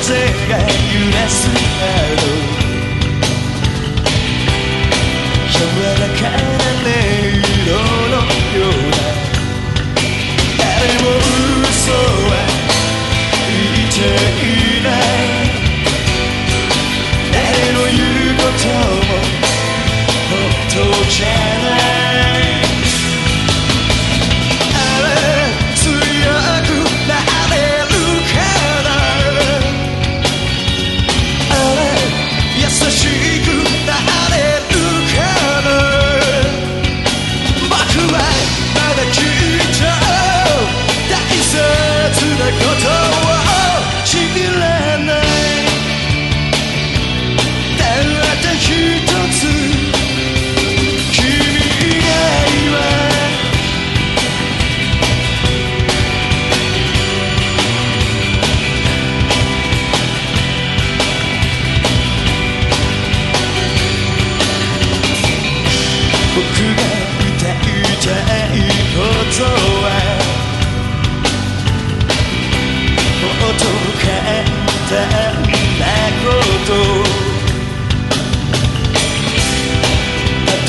風が揺らすだろう柔らかな音色のような誰も嘘は言いちゃいない誰の言うことも本当じゃ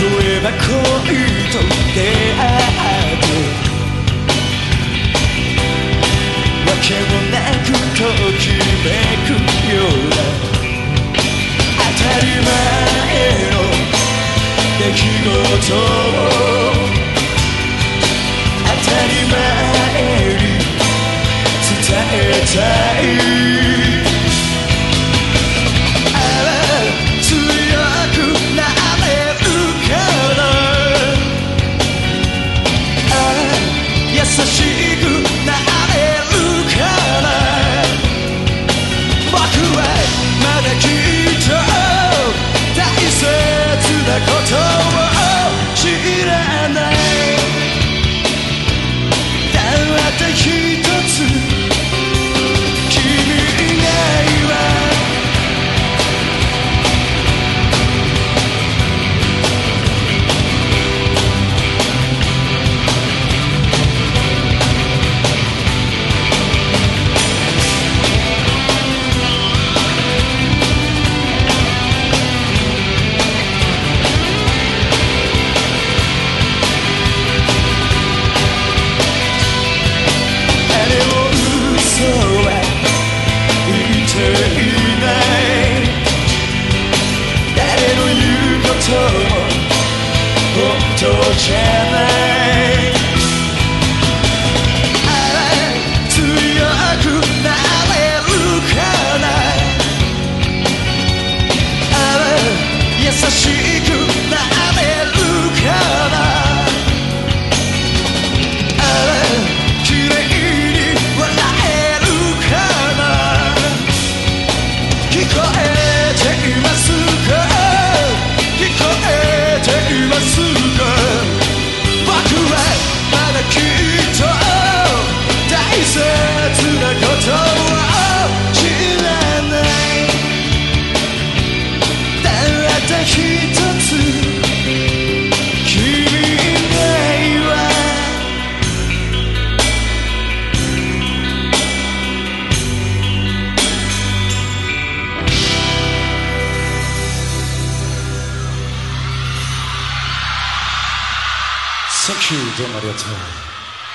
例えば恋と出会って訳もなくときめくような当たり前の出来事を当たり前に伝えたい sushi igu 優しい Thank you, Don Marietta.